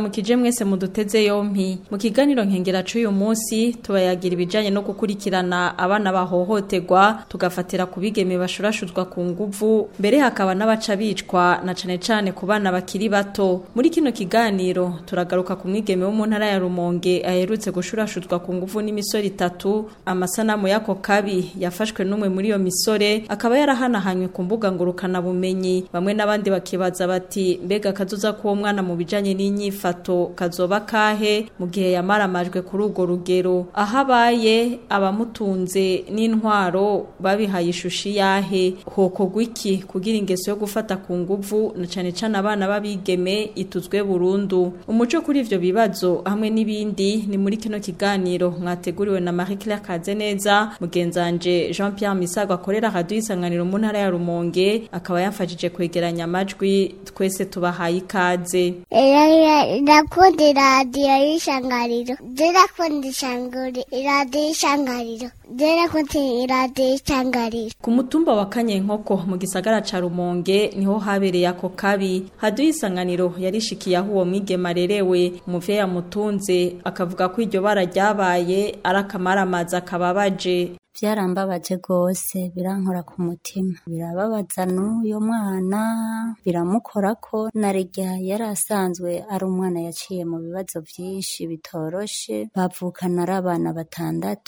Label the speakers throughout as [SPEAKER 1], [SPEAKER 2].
[SPEAKER 1] mukije mwese muduteze yompi mu kiganiro nkengera cy'uyu munsi tubayagira ibijyanye no gukurikirana abana bahohoterwa tugafatira ku bigeme bashurashuzwa ku nguvu mbere hakaba n'abaca bicwa na cyane cyane ku bana bakiri bato muri kino kiganiro turagaruka ku mwigeme wo mu ntara ya rumonge aherutse gushurashuzwa ku nguvu n'imisore itatu amasanamu y'ako kabi yafashwe n'umwe muri iyo misore akaba yarahanahanywe ku mbuga ngurukanabumenyi bamwe n'abandi bakibaza bati mbega akazuza k'uwo mwana mu bijyanye n'inyi n'inyifato kazoba kahe mu gihe yamaramajwe kuri urwo rugero ahabaye abaye abamutunze n'intwaro babihaye ishushi yahe hokogwa iki kugira ingeso yo gufata ku nguvu na cyane cyane abana b'abigeme ituzwe burundu umuco kuri ivyo bibazo hamwe n'ibindi ni muri kino kiganiro mwateguriwe na Marie Claire Kazeneza mugenzanje Jean Pierre Misago akorera radio isanganiro mu ntara ya Rumonge akaba yamfashije kwegeranya amajwi twese tubahaye ikaze
[SPEAKER 2] ndakunda iradiyo y'ishangariro njye ndakunda iradiyo y'ishangariro njye ndakunda y'ishangariro
[SPEAKER 1] ku mutumba wa kanyenkoko mu gisagara ca rumonge niho habereye ako kabi haduye isanganiro yarishikiyeho uwo mwigema arerewe umuvyeyi amutunze akavuga ko iryo bara ryabaye ari akamaramaza kababaje
[SPEAKER 3] byarambabaje rwose birankora ku mutima birababaza n'uyu mwana biramukora ko rya yari asanzwe ari umwana yaciye mu bibazo byinshi bitoroshe bavukana ari abana batandatu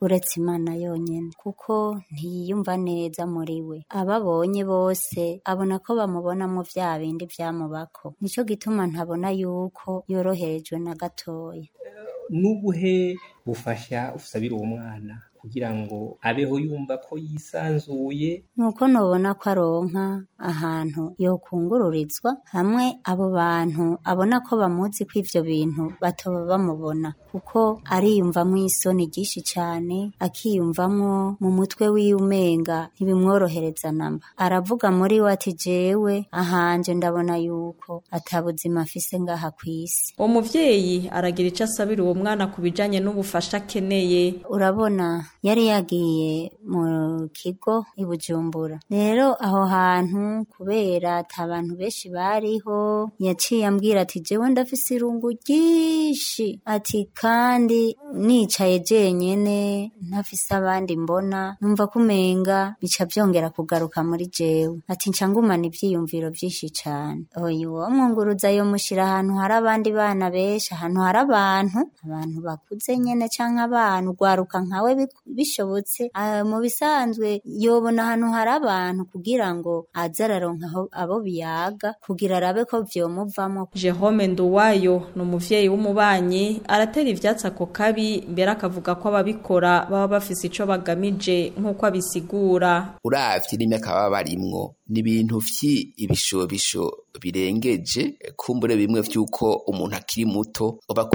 [SPEAKER 3] uretse imana yonyine kuko ntiyiyumva neza muri we ababonye bose abona ko bamubona mu bya bindi byamubako nicyo gituma ntabona yuko yoroherejwe na gatoya
[SPEAKER 4] n'ubuhe bufasha usabira uwo mwana kugira ngo abeho yumva ko yisanzuye
[SPEAKER 3] nuko nubona ko aronka ahantu yokungururizwa hamwe abo bantu abona ko bamuzi ko ivyo bintu batoba bamubona kuko ariyumvamwo isoni ryinshi cane akiyumvamwo mu mutwe wiwe umenga ntibimworohereza namba aravuga muri we ati jewe ahanje ndabona yuko atabuzima afise ngaha kw'isi
[SPEAKER 1] uwo aragira ico asabira uwo mwana ku bijanye n'ubufasha akeneye
[SPEAKER 3] urabona yari yagiye mu kigo i Bujumbura rero aho hantu kubera ata bantu benshi bariho yaciye ambwira ati jewe ndafise irungu ryinshi ati kandi nicaye jenyene ntafise abandi mbona numva kumenga bica byongera kugaruka muri jewe ati nca ngumana ivyiyumviro vyinshi cane oyo uwo mwunguruza yo mushira ahantu hari abandi bana benshi ahantu hari abantu abantu bakuze nyene canke abantu ugwaruka nkawe bishobotse ah, mu bisanzwe yobona ahantu hari abantu kugira ngo aze araronka abo biyaga kugira arabe ko vyomuvamo
[SPEAKER 1] Jerome Nduwayo ni umuvyeyi w'umubanyi aratera ivyatsi ako kabi mbere akavuga ko ababikora baba bafise ico bagamije nk'uko abisigura
[SPEAKER 5] uravye n'imyaka baba barimwo ni ibintu vy'ibishobisho birengeje eh, kumbure bimwe vy'uko umuntu akiri muto uba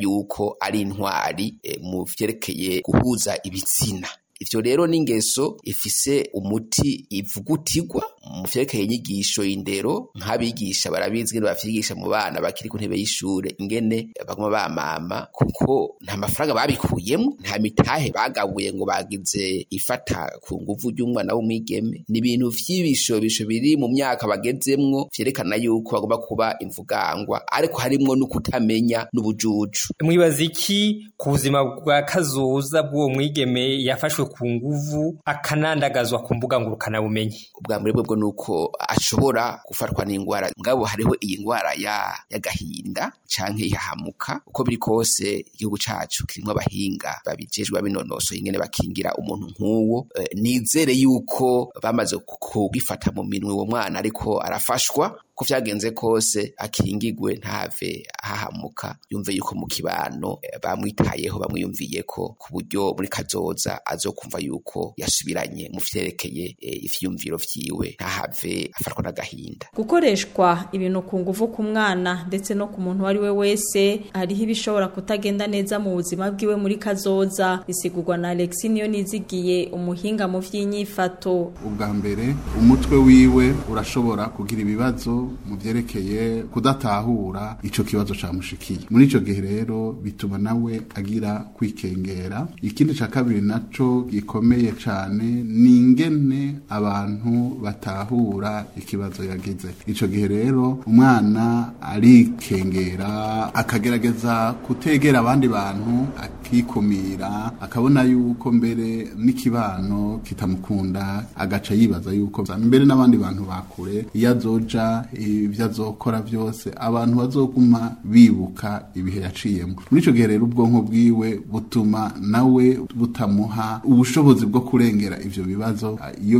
[SPEAKER 5] yuko ari intwari eh, mu vyerekeye guhuza ibitsina ivyo rero n'ingeso ifise umuti ivugutirwa mu vyerekeye inyigisho y'indero nk'abigisha barabizi bavyigisha mu bana bakiri ku ntebe y'ishure ingene baguma bamama kuko nta mafaranga babikuyemo nta mitahe bagabuye ngo bagize ifata ku nguvu ry'umwana w'umwigeme ni ibintu vy'ibishobisho biri mu myaka bagezemwo vyerekana yuko bagomba kuba imvugangwa ariko harimo no kutamenya n'ubujuju
[SPEAKER 4] mwibaza iki ku buzima bwa kazoza bw'uwo mwigeme yafashwe ku nguvu akanandagazwa ku mbuga ngurukanabumenyi
[SPEAKER 5] ubwa mbere bwo ngo ni uko ashobora gufatwa n'indwara ngabo hariho iyi ndwara y'agahinda cyangwa ihahamuka uko biri kose igihugu cyacu kirimo abahinga babijejwe binonosoye ingene bakingira umuntu nk'uwo eh, nizere yuko bamaze kugifata mu minwe uwo mwana ariko arafashwa ko vyagenze kose akingigwe ntave hahamuka yumve yuko mu kibano eh, bamwitayeho ko ku buryo muri kazoza azokumva yuko yasubiranye mu vyerekeye eh, ivyiyumviro vyiwe ntahave afatwa n'agahinda
[SPEAKER 1] gukoreshwa ibintu ku nguvu ku mwana ndetse no ku muntu uwo ari we wese hariho ibishobora kutagenda neza mu buzima bwiwe muri kazoza bisigurwa na Alexis niyo nizigiye umuhinga mu vy'inyifato
[SPEAKER 6] ubwa mbere umutwe wiwe urashobora kugira ibibazo mu byerekeye kudatahura icyo kibazo camushikiye muri icyo gihe rero bituma nawe agira kwikengera ikindi cya kabiri naco gikomeye cane ni ingene abantu batahura ikibazo yagize ico gihe rero umwana arikengera akagerageza kutegera abandi bantu akikumira akabona yuko mbere n'ikibano kitamukunda agaca yibaza yuko mbere n'abandi bantu bakure iyo azoja ibyo azokora byose abantu bazoguma bibuka ibihe yaciyemo muri icyo gihe rero ubwonko bwiwe butuma nawe butamuha ubushobozi bwo kurengera ibyo bibazo iyo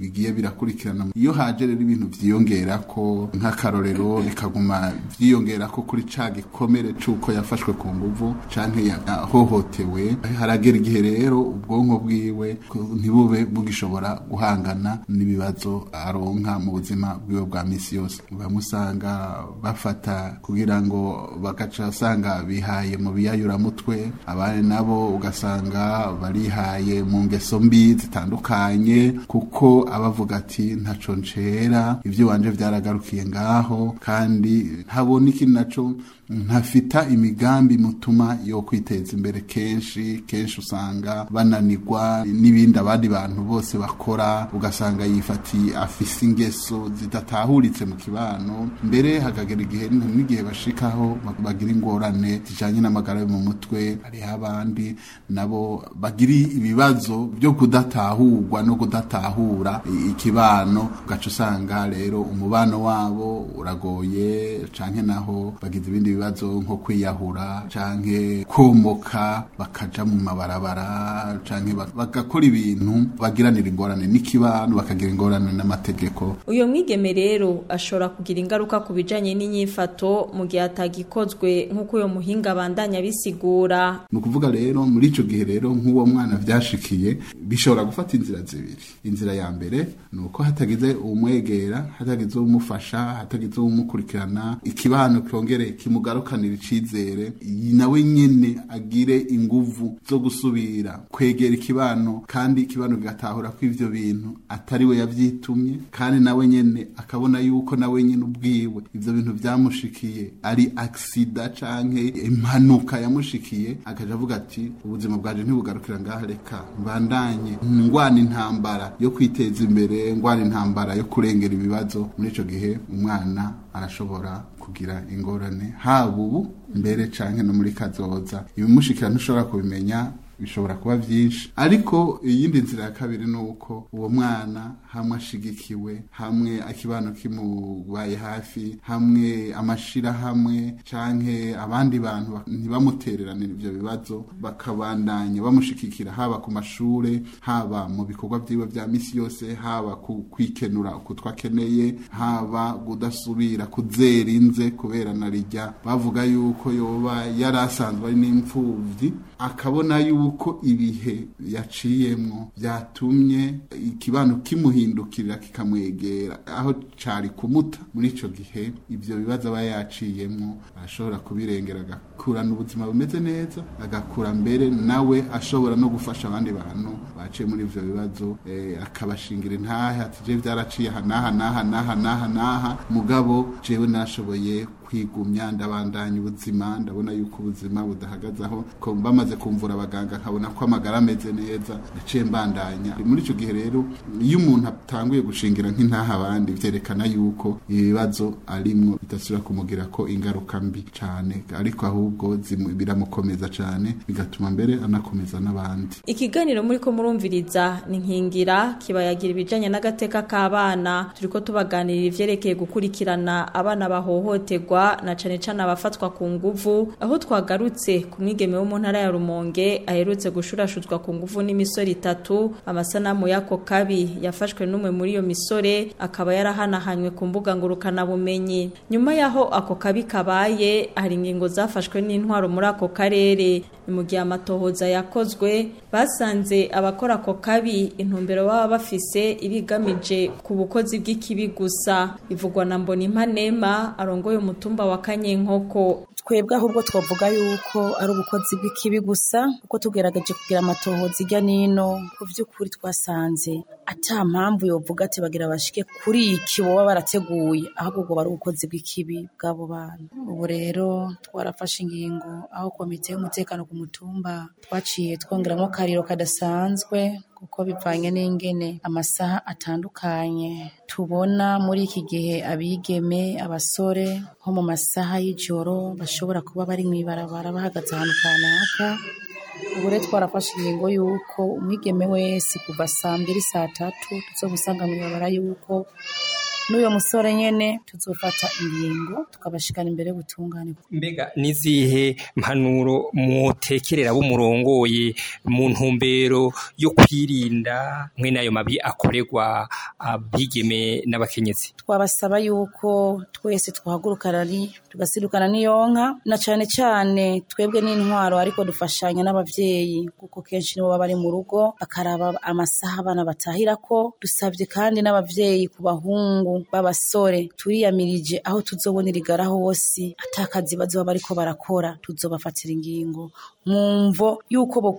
[SPEAKER 6] bigiye birakurikirana iyo haje rero ibintu byiyongera ko nk'akarorero bikaguma byiyongera ko kuri ca gikomere cy'uko yafashwe ku nguvu cyangwa yahohotewe haragera igihe rero ubwonko bwiwe ntibube bugishobora guhangana n'ibibazo aronka mu buzima bwiwe bwa minsi yose bose uramusanga bafata kugira ngo bagaca asanga bihaye mu mutwe abandi nabo ugasanga barihaye mu ngeso mbi zitandukanye kuko abavuga ati ntaco ncera ibyo wanje byaragarukiye ngaho kandi ntabona iki naco ntafita imigambi mutuma yo kwiteza imbere kenshi kenshi usanga bananirwa n'ibindi abandi bantu bose bakora ugasanga yifatiye afise ingeso zidatahuritse mu kibano mbere hakagera igihe n'igihe bashikaho bagira ingorane zijyanye n'amagara yo mu mutwe hariho abandi nabo bagira ibibazo byo kudatahurwa no kudatahura ikibano ugaca usanga rero umubano wabo uragoye cyane naho bagize ibindi ibibazo nko kwiyahura canke komoka bakajya mu mabarabara canke bagakora ibintu bagiranira ingorane n'ikibano bakagira ingorane n'amategeko
[SPEAKER 1] uyu mwigeme rero ashobora kugira ingaruka ku bijanye n'inyifato mu gihe atagikozwe nk'uko uyu muhinga bandanya bisigura
[SPEAKER 6] ni ukuvuga rero muri icyo gihe rero nk'uwo mwana vyashikiye bishobora gufata inzira zibiri inzira ya mbere ni uko hatagize umwegera hatagize umufasha hatagize umukurikirana ikibano cyongere kimuga tugarukanire icizere nawe nyene agire inguvu zo gusubira kwegera ikibano kandi ikibano bigatahura ko ivyo bintu atari we yavyitumye kandi nawe nyene akabona yuko nawe nyene ubwiwe ivyo bintu vyamushikiye ari aksida canke impanuka yamushikiye akaja avuga ati ubuzima bwaje ntibugarukira ngaha reka mbandanye ngwana intambara yo kwiteza imbere ngwana intambara yo kurengera ibibazo muri ico gihe umwana arashobora kugira ingorane haba ubu mbere cyangwa no muri kazoza ibimushikira ntushobora kubimenya bishobora kuba byinshi ariko iyindi nzira ya kabiri ni uko uwo mwana hamwe ashigikiwe hamwe akibano kimubaye hafi hamwe amashyirahamwe cyangwa abandi bantu ntibamutererane ibyo bibazo bakabandanya bamushigikira haba ku mashuri haba mu bikorwa byiwe bya minsi yose haba ku kwikenura ukutwa akeneye haba kudasubira kudzerinze kubera na rijya bavuga yuko yoba yari asanzwe ari n'imfubyi akabona yuko uko ibihe yaciyemo byatumye ikibano kimuhindukirira kikamwegera aho cari kumuta muri ico gihe ibyo bibazo aba yaciyemwo ashobora kubirengera agakurana ubuzima bumeze neza agakura mbere nawe ashobora no gufasha abandi bantu baciye muri ibyo bibazo eh, akabashingira intahe ati je vyaraciye aha n'aha n'aha n'aha n'aha n'aha mugabo jewe nashoboye kwigumya ndabandanya ubuzima ndabona yuko ubuzima budahagaze aho ko bamaze kumvura abaganga nkabona ko amagara ameze neza naciye mbandanya muri icyo gihe rero iyo umuntu atanguye gushingira nk'intaha abandi byerekana yuko ibibazo arimo bidasubira kumugira ko ingaruka mbi cyane ariko ahubwo ahubwo biramukomeza cyane bigatuma mbere anakomeza n'abandi
[SPEAKER 1] ikiganiro muri ko murumviriza ni nkingira kibayagira ibijyanye n'agateka k'abana turi ko tubaganirira ivyerekeye gukurikirana abana bahohoterwa na cane cane abafatwa ku nguvu aho twagarutse ku mwigeme wo mu ntara ya Rumonge aherutse gushurashuzwa ku nguvu n'imisore itatu amasanamu yako kabi yafashwe n'umwe muri iyo misore akaba yarahanahanywe ku mbuga ngurukana bumenyi nyuma yaho ako kabi kabaye hari ingingo zafashwe n'intwaro muri ako karere mu gihe amatohoza yakozwe basanze abakora ako kabi intumbero baba bafise ibigamije ku bukozi bw'ikibi gusa ivugwa na mbonimpanema arongoye umutumba wa kanyenkoko
[SPEAKER 7] twebwe ahubwo twavuga yuko ari ubukozi bw'ikibi gusa kuko tugerageje kugira amatohoza ijya n'ino ku by'ukuri twasanze ata mpamvu yovuga ati bagira bashike kuri iyi kiboba barateguye ahubwo ubwo bari ubukozi bw'ikibi bw'abo bana ubu rero twarafashe ingingo aho komite y'umutekano ku mutumba twaciye twongeramo kariro kadasanzwe kuko bivanye n'ingene amasaha atandukanye tubona muri iki gihe abigeme abasore nko mu masaha y'ijoro bashobora kuba bari mu ibarabara bahagaze ahantu kanaka ubu rero twarafashe ingingo y'uko umwigeme wese kuva saa mbiri saa tatu tuza gusanga mw'ibarabara y'uko n'uyu musore nyine tuzufata ingingo tukabashikana imbere y'ubutungane
[SPEAKER 4] mbega n'izihe mpanuro mutekerera abo mu ntumbero yo kwirinda mwene ayo mabi akorerwa abigeme n'abakenyezi
[SPEAKER 7] twabasaba yuko twese twahaguruka rari tugasidukana n'iyo nka na cyane cyane twebwe n'intwaro ariko dufashanya n'ababyeyi kuko kenshi nibo baba bari mu rugo bakaraba amasaha abana batahirako dusabye kandi n'ababyeyi ku bahungu b'abasore turiyamirije aho tuzobonera igaraho hose atakazi bazoba bariko barakora tuzobafatira ingingo mu mvo y'uko bo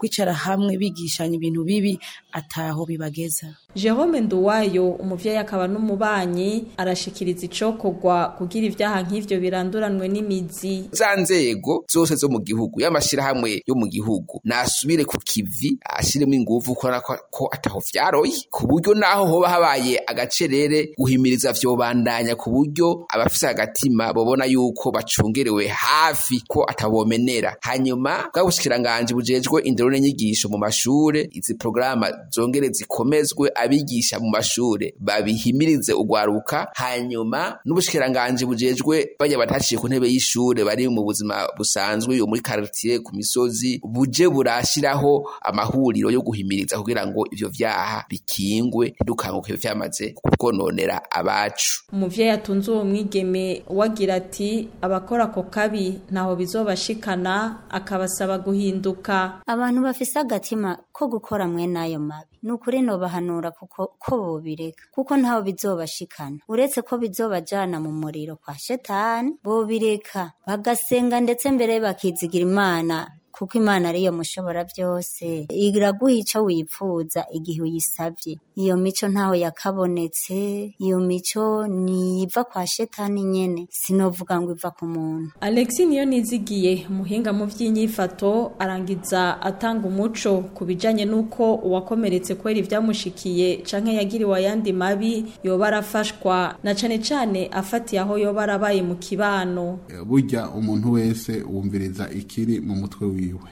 [SPEAKER 7] hamwe bigishanya ibintu bibi ataho bibageza
[SPEAKER 1] Jerome Nduwayo umuvyeyi akaba n'umubanyi arashikiriza icokogwa kugira ivyaha nk'ivyo biranduranwe n'imizi
[SPEAKER 5] za nzego zose zo mu gihugu y'amashira yo mu gihugu nasubire ku kivi ashiremo inguvu ko ko ataho vyaroye ku buryo naho hoba habaye agacerere guhimiriza vyobandanya ku buryo abafise agatima bobona yuko bacungerewe hafi ko atabomenera hanyuma bushikiranganji bujejwe indero n'inyigisho mu mashure izi programa zongere zikomezwe abigisha mu mashure babihimirize ugwaruka hanyuma n'ubushikiranganji bujejwe bajya bataciye ku ntebe y'ishure bari mu buzima busanzwe yo muri quartier ku misozi buje burashyiraho amahuriro yo guhimiriza kugira ngo ivyo vyaha bikingwe ntidukanguke vyamaze kutwononera abacu
[SPEAKER 1] umuvyeyi atunze uwo mwigeme wagira ati abakora ako kabi ntaho bizobashikana akabasaba guhinduka
[SPEAKER 3] abantu bafise agatima ko gukora mwe n'ayo mabi ni ukuri nobahanura kuko ko bobireka kuko ntaho bizobashikana uretse ko bizobajana mu muriro kwa shetani bobireka bagasenga ndetse mbere bakizigira imana kuko imana ariyo mushobora byose iraguha icyo wipfuza igihe uyisabye iyo mico ntaho yakabonetse iyo mico niva kwa shetani nyene sinovuga ngo iva ku muntu
[SPEAKER 1] Alexis niyo nizigiye umuhinga mu by'inyifato arangiza atanga umuco ku bijyanye n'uko uwakomeretse kwera ivyamushikiye canke yagiriwe ayandi mabi yoba arafashwa na cane cane afatiye aho yoba arabaye mu kibano
[SPEAKER 6] burya umuntu wese wumviriza ikiri mu mutwe wiwe wiwe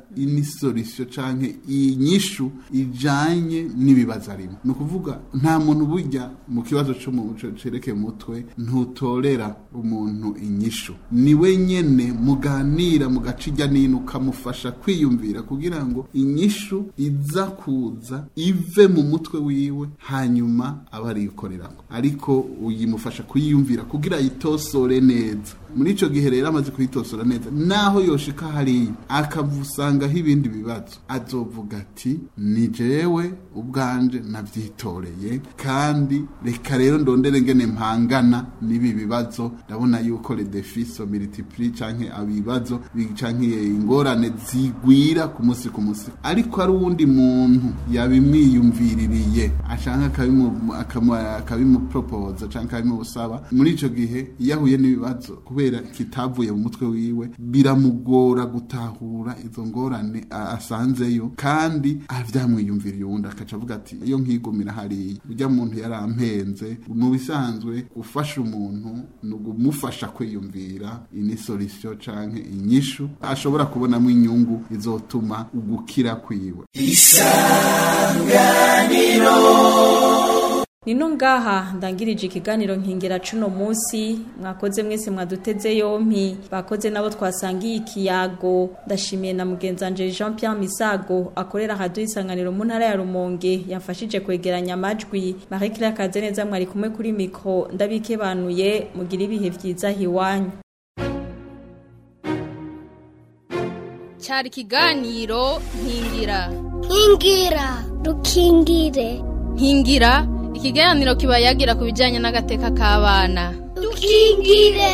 [SPEAKER 6] inisoriso cyangwa inyishu ijyanye n'ibibazo arimo ni ukuvuga nta muntu bujya mu kibazo cy'umucereke mutwe ntutorera umuntu inyishu ni wenyine muganira mugaca ijya n'ino ukamufasha kwiyumvira kugira ngo inyishu iza kuza ive mu mutwe wiwe hanyuma aba arikoreraho ariko uyimufasha kuyiyumvira kugira ayitosore neza muri icyo gihe rero amaze kuyitosora neza naho yoshika hariya akavusanga hazabaho ibindi bibazo azovuga ati ni jewe ubwanje nabyitoreye kandi reka rero ndondere ngene mpangana n'ibi bibazo ndabona yuko redefiso miritipuri canke abibazo canke ingorane zigwira ku munsi ku munsi ariko ari uwundi muntu yabimwiyumviririye ashaka akabimupropoza canke akabimusaba muri icyo gihe iyo ahuye n'ibibazo kubera kitavuye mu mutwe wiwe biramugora gutahura izo ngorane ingorane asanzeyo kandi avyamwiyumvira yundi akaca avuga ati iyo nkigumira hariya ujya muntu yarampenze mu bisanzwe gufasha umuntu ni ugumufasha kwiyumvira ini solution canke inyishu ashobora kubonamo inyungu izotuma ugukira kwiwe isanganiro
[SPEAKER 1] nino ngaha ndangirije ikiganiro nkingera cuno munsi mwakoze mwese mwaduteze yompi bakoze nabo twasangiye ikiyago ndashimiye na mugenzi Jean Pierre Misago akorera radio isanganiro mu ntara ya Rumonge yamfashije kwegeranya amajwi Marie Claire Kazeneza mwari kumwe kuri micro ndabikebanuye mugira ibihe byiza hiwanyu
[SPEAKER 8] cyari ikiganiro nkingira
[SPEAKER 2] nkingira dukingire
[SPEAKER 8] nkingira ikiganiro kiba yagira ku bijyanye n'agateka k'abana
[SPEAKER 2] dukingire